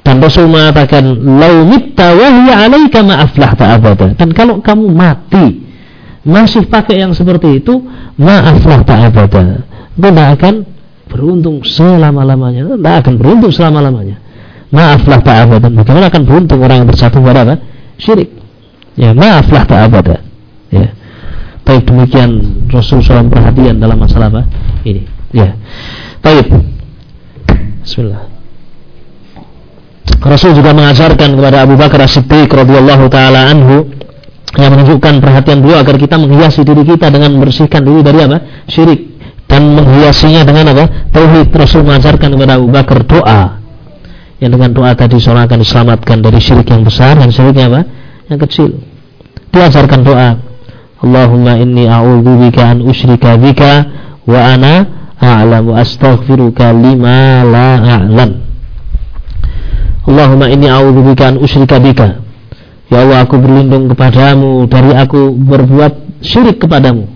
A: Dan Rasul mengatakan, "Lau mitta wa hiya 'alaika ma abada." Dan kalau kamu mati masih pakai yang seperti itu, ma aflahta abada. Itu tidak akan beruntung selama-lamanya. Tidak akan beruntung selama-lamanya. Maaflah tak abadan. Bagaimana akan beruntung orang yang bersatu pada apa? Syirik. Ya, maaflah tak abadan. Ya. Baik demikian Rasul SAW perhatian dalam masalah apa? Ini. Ya. Baik. Bismillah. Rasul juga mengajarkan kepada Abu Bakar As-Siddiq radhiyallahu taala anhu yang menunjukkan perhatian beliau agar kita menghiasi diri kita dengan membersihkan diri dari apa? Syirik dan menghiasinya dengan apa? Tauhid. Rasul mengajarkan kepada Abu Bakar doa yang dengan doa tadi seorang akan diselamatkan dari syirik yang besar dan syiriknya apa? Yang kecil. Diajarkan doa Allahumma inni a'udzu bika an usyrika bika wa ana a'lamu astaghfiruka lima la a'lam. Allahumma inni a'udzu bika an usyrika bika. Ya Allah aku berlindung kepadamu dari aku berbuat syirik kepadamu.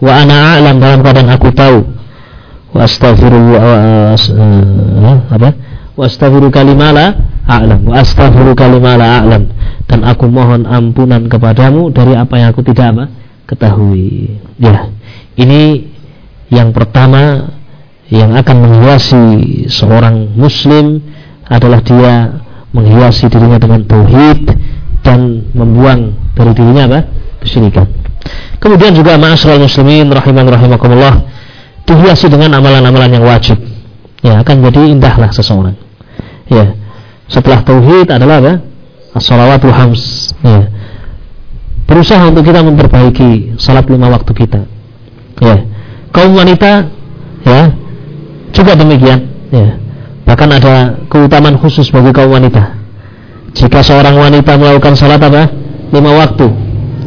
A: Wa ana a'lam dalam keadaan aku tahu. Wa astaghfirullah uh, apa? Wa astaghfiruka lima la a'lam. Wa astaghfiruka lima la a'lam dan aku mohon ampunan kepadamu dari apa yang aku tidak apa, ketahui. Ya, ini yang pertama yang akan menghiasi seorang muslim adalah dia menghiasi dirinya dengan tauhid dan membuang dari dirinya apa? kesyirikan. Kemudian juga ma'asyiral muslimin rahiman rahimakumullah dihiasi dengan amalan-amalan yang wajib. Ya, akan jadi indahlah seseorang. Ya. Setelah tauhid adalah apa? as-salawatul hams ya. berusaha untuk kita memperbaiki salat lima waktu kita ya kaum wanita ya juga demikian ya bahkan ada keutamaan khusus bagi kaum wanita jika seorang wanita melakukan salat apa lima waktu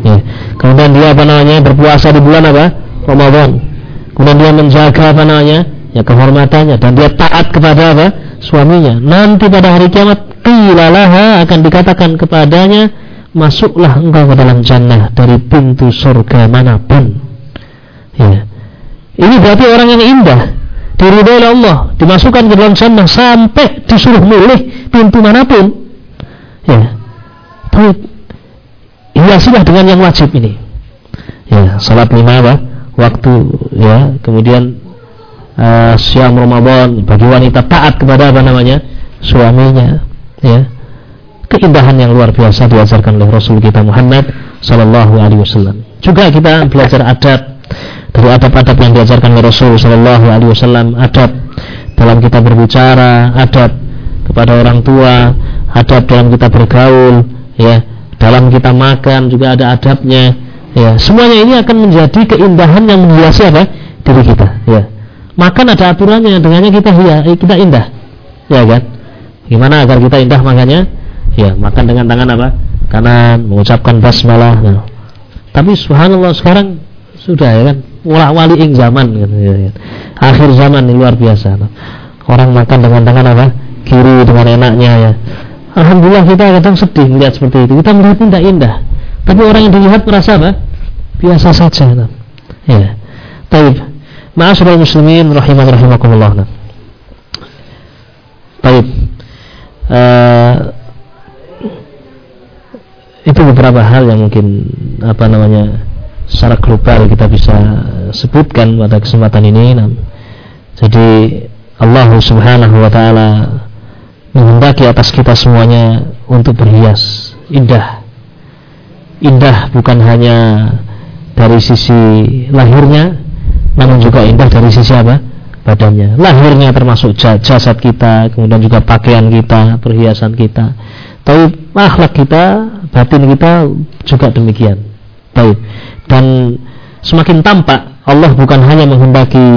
A: ya kemudian dia apa namanya berpuasa di bulan apa? Ramadan. Kemudian dia menjaga apa namanya? Ya kehormatannya. Dan dia taat kepada apa? Suaminya. Nanti pada hari kiamat qilalaha akan dikatakan kepadanya masuklah engkau ke dalam jannah dari pintu surga mana pun. Ya. Ini berarti orang yang indah. Diridhoi oleh Allah. Dimasukkan ke dalam jannah sampai disuruh milih pintu mana pun. Ya. Baik hiasilah dengan yang wajib ini. Ya salat lima apa? Waktu ya. Kemudian uh, siam Ramadan bagi wanita taat kepada apa namanya? Suaminya ya. Keindahan yang luar biasa diajarkan oleh Rasul kita Muhammad Sallallahu Alaihi Wasallam. Juga kita belajar adab. Dari adab-adab yang diajarkan oleh Rasul Sallallahu Alaihi Wasallam. Adab dalam kita berbicara, adab kepada orang tua, adab dalam kita bergaul, ya, dalam kita makan juga ada adabnya. Ya, semuanya ini akan menjadi keindahan yang menghiasi apa? diri kita, ya. Makan ada aturannya, dengannya kita ya, kita indah. Ya kan? Gimana agar kita indah makanya? Ya, makan dengan tangan apa? Kanan, mengucapkan basmalah. Nah. Tapi subhanallah sekarang sudah ya kan, wala wali ing zaman gitu, ya, ya. Akhir zaman ini luar biasa. Nah. Orang makan dengan tangan apa? Kiri dengan enaknya ya. Alhamdulillah kita kadang sedih melihat seperti itu. Kita melihat tidak indah. Tapi orang yang dilihat merasa apa? Biasa saja. Ya. Taib. Ma'asyiral muslimin rahiman rahimakumullah. Nah. Taib uh, itu beberapa hal yang mungkin apa namanya secara global kita bisa sebutkan pada kesempatan ini. Nah, jadi Allah Subhanahu wa taala menghendaki atas kita semuanya untuk berhias. Indah. Indah bukan hanya dari sisi lahirnya namun juga indah dari sisi apa? Badannya. Lahirnya termasuk jasad kita kemudian juga pakaian kita perhiasan kita. Tapi akhlak kita batin kita juga demikian. Baik dan semakin tampak Allah bukan hanya menghendaki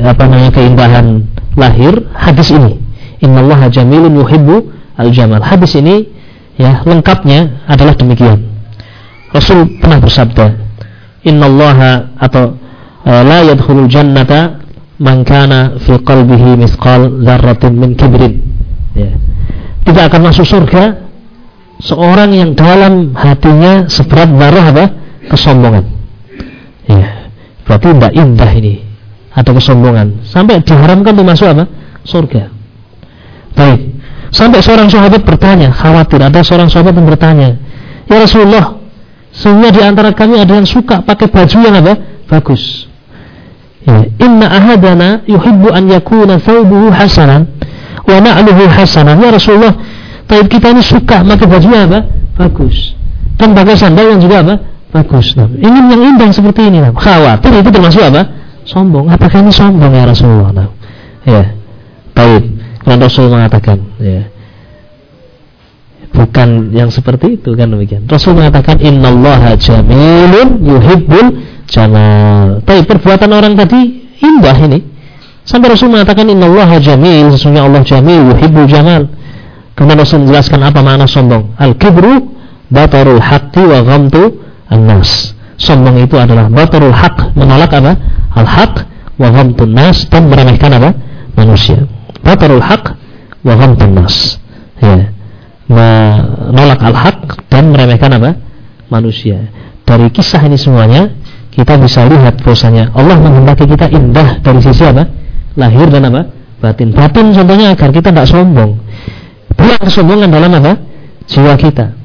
A: apa namanya keindahan lahir hadis ini innallaha jamilun yuhibbu al-jamal. Hadis ini ya lengkapnya adalah demikian. Rasul pernah bersabda innallaha atau eh, la yadkhulul jannata man kana fi qalbihi misqal dzarratin min kibrin. Ya. Tidak akan masuk surga seorang yang dalam hatinya seberat darah apa? Kesombongan. Ya. Berarti tidak indah ini atau kesombongan. Sampai diharamkan untuk masuk apa? Surga. Baik. Sampai seorang sahabat bertanya, khawatir ada seorang sahabat yang bertanya, "Ya Rasulullah, semua di antara kami ada yang suka pakai baju yang apa? Bagus." Ya, inna ahadana yuhibbu an yakuna thawbuhu hasanan wa na'luhu hasanan. Ya Rasulullah, tapi kita ini suka pakai baju yang apa? Bagus. Dan pakai sandal yang juga apa? Bagus. Nah, ingin yang indah seperti ini. Nah. Khawatir itu termasuk apa? Sombong. Apakah ini sombong ya Rasulullah? Nah. Ya. Baik. Kalau Rasul mengatakan, ya. Bukan yang seperti itu kan demikian. Rasul mengatakan innallaha jamilun yuhibbul jamal. Tapi perbuatan orang tadi indah ini. Sampai Rasul mengatakan innallaha jamil, sesungguhnya Allah jamil yuhibbul jamal. Kemudian Rasul menjelaskan apa makna sombong. Al-kibru batarul haqqi wa ghamtu an-nas. Sombong itu adalah batarul haq, menolak apa? Al-haq wa ghamtun nas dan meremehkan apa? Manusia. Batarul haq wa ghamtun nas. Ya. Menolak al-haq dan meremehkan apa? Manusia. Dari kisah ini semuanya kita bisa lihat bahwasanya Allah menghendaki kita indah dari sisi apa? Lahir dan apa? Batin. Batin contohnya agar kita tidak sombong. Buang kesombongan dalam apa? Jiwa kita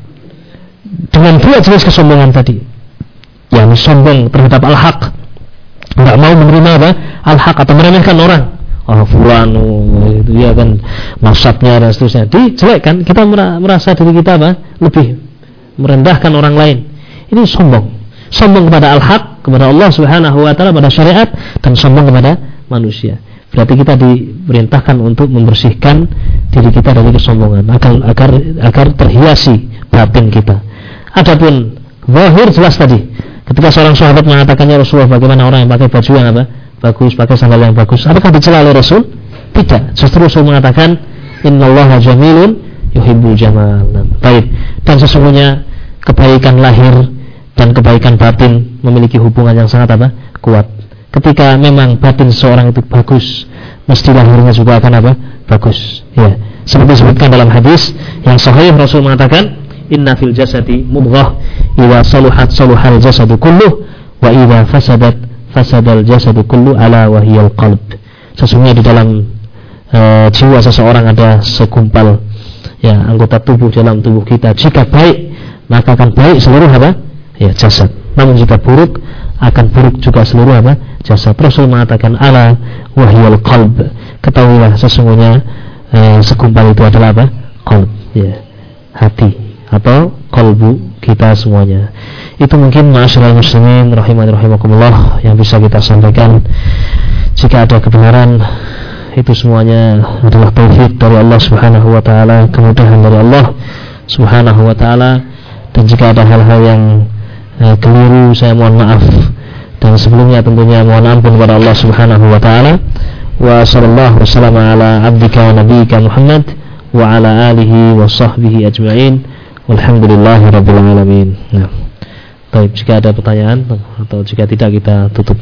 A: dengan dua jenis kesombongan tadi yang sombong terhadap al-haq nggak mau menerima apa al-haq atau meremehkan orang oh fulan oh, itu ya kan maksudnya dan seterusnya. Dijelekkan kita merasa diri kita apa? Lebih merendahkan orang lain. Ini sombong. Sombong kepada al-haq kepada Allah Subhanahu wa taala pada syariat dan sombong kepada manusia. Berarti kita diperintahkan untuk membersihkan diri kita dari kesombongan agar agar agar terhiasi batin kita. Adapun zahir jelas tadi. Ketika seorang sahabat mengatakannya Rasulullah bagaimana orang yang pakai baju yang apa? Bagus, pakai sandal yang bagus. Apakah dicela oleh Rasul? Tidak. Justru Rasul mengatakan innallaha jamilun yuhibbul jamal. Nah, baik. Dan sesungguhnya kebaikan lahir dan kebaikan batin memiliki hubungan yang sangat apa? kuat. Ketika memang batin seorang itu bagus, mesti lahirnya juga akan apa? bagus. Ya. Seperti disebutkan dalam hadis yang sahih Rasul mengatakan inna fil jasadi mudghah idza saluhat saluhal jasadu kulluh wa idza fasadat fasadal jasadu kullu ala wa hiyal qalb. Sesungguhnya di dalam uh, jiwa seseorang ada segumpal ya anggota tubuh dalam tubuh kita. Jika baik maka akan baik seluruh apa? Ya jasad. Namun jika buruk akan buruk juga seluruh apa? Jasad. Rasul mengatakan ala wahyal qalb. Ketahuilah sesungguhnya eh, segumpal itu adalah apa? Qalb. Ya hati atau kolbu kita semuanya itu mungkin masyarakat muslimin rahimah rahimakumullah yang bisa kita sampaikan. Jika ada kebenaran itu semuanya adalah taufik dari Allah Subhanahu wa taala kemudahan dari Allah Subhanahu wa taala. Dan jika ada hal-hal yang eh, keliru saya mohon maaf. Dan sebelumnya tentunya mohon ampun kepada Allah Subhanahu wa taala. Wa sallallahu wasallam ala abdika wa nabiyyika Muhammad wa ala alihi wa sahbihi ajma'in. Alhamdulillah Rabbil Alamin. Nah. Baik, jika ada pertanyaan Atau jika tidak kita tutup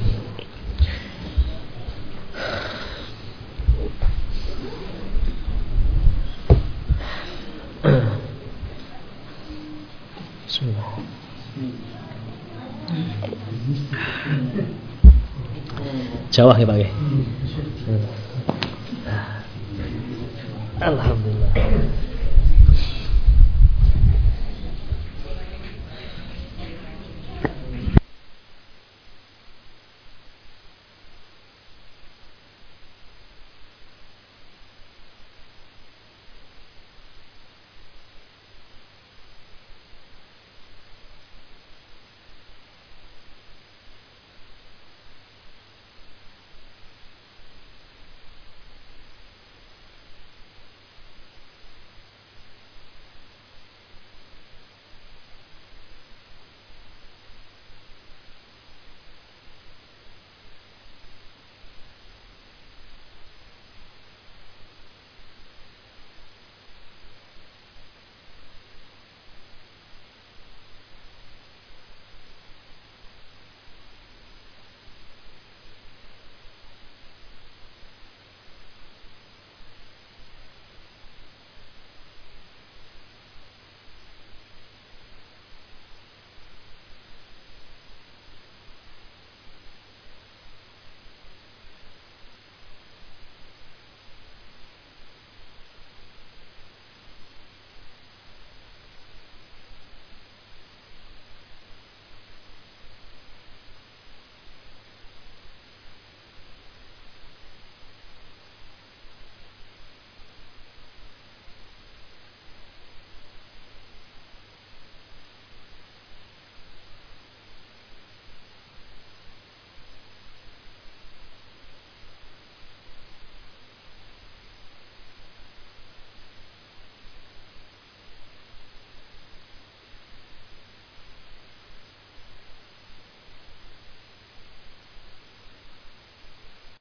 A: Jawah ya Pak? Alhamdulillah